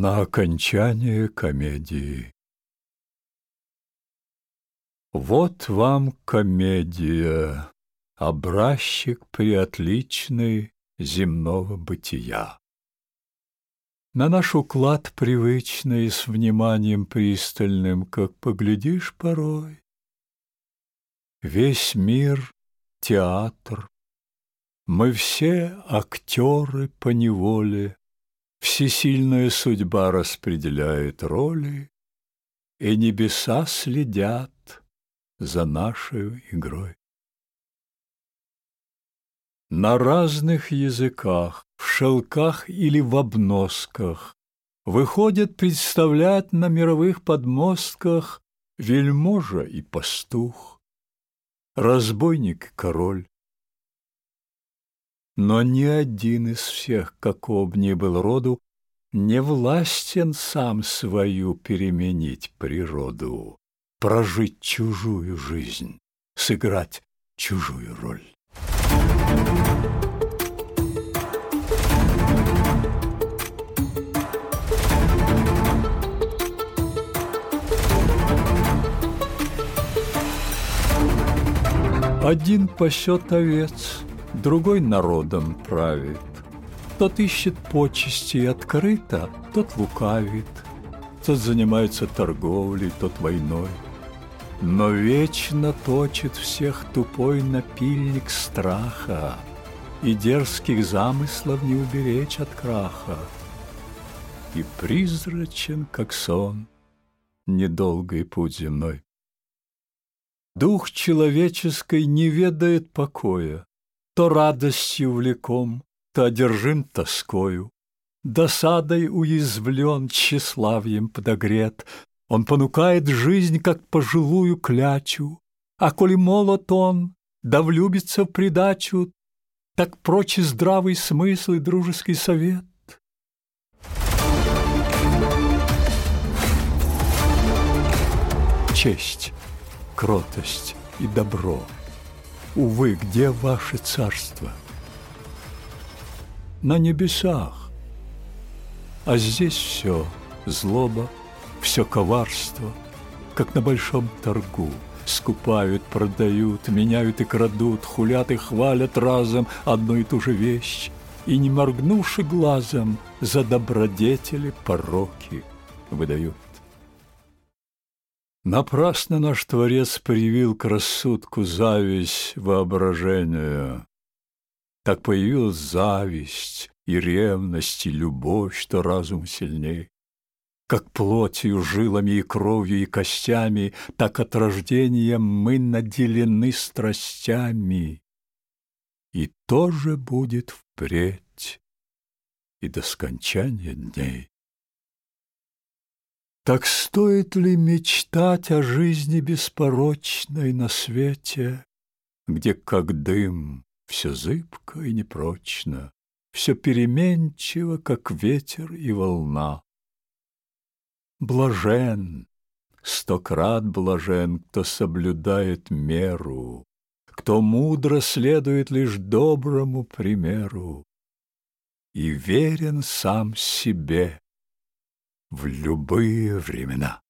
на окончание комедии. Вот вам комедия, образчик приотличный земного бытия. На наш уклад привычный, с вниманием пристальным, как поглядишь порой, весь мир — театр, мы все актеры по неволе, Всесильная судьба распределяет роли, И небеса следят за нашей игрой. На разных языках, в шелках или в обносках Выходят представлять на мировых подмостках Вельможа и пастух, разбойник и король, но ни один из всех, какого б ни был роду, не властен сам свою переменить природу, прожить чужую жизнь, сыграть чужую роль. Один пасет овец, другой народом правит. Тот ищет почести открыто, тот лукавит, тот занимается торговлей, тот войной. Но вечно точит всех тупой напильник страха, И дерзких замыслов не уберечь от краха. И призрачен, как сон, недолгий путь земной. Дух человеческий не ведает покоя, то радостью влеком, то одержим тоскою. Досадой уязвлен, тщеславьем подогрет, он понукает жизнь, как пожилую клячу, а коли молод он, да влюбится в придачу, так прочь здравый смысл и дружеский совет. Честь, кротость и добро — Увы, где ваше царство? На небесах. А здесь все злоба, все коварство, как на большом торгу. Скупают, продают, меняют и крадут, хулят и хвалят разом одну и ту же вещь. И не моргнувши глазом, за добродетели пороки выдают. Напрасно наш Творец привил к рассудку зависть воображению, Так появилась зависть и ревность, и любовь, что разум сильней. Как плотью, жилами и кровью и костями, так от рождения мы наделены страстями. И тоже будет впредь, и до скончания дней. Так стоит ли мечтать о жизни беспорочной на свете, Где, как дым, все зыбко и непрочно, Все переменчиво, как ветер и волна? Блажен, сто крат блажен, кто соблюдает меру, Кто мудро следует лишь доброму примеру И верен сам себе, в любые времена.